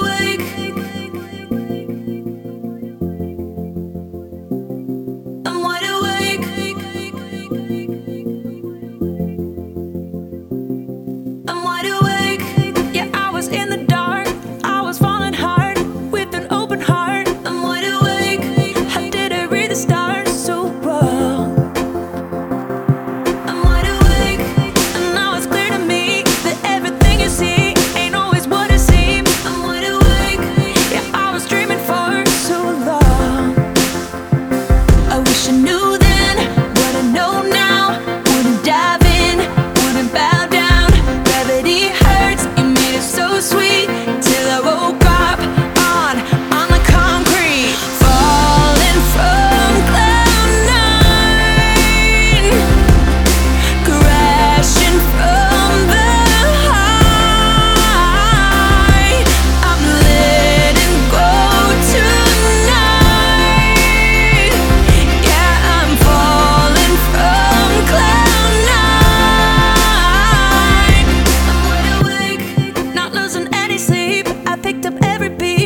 away. Till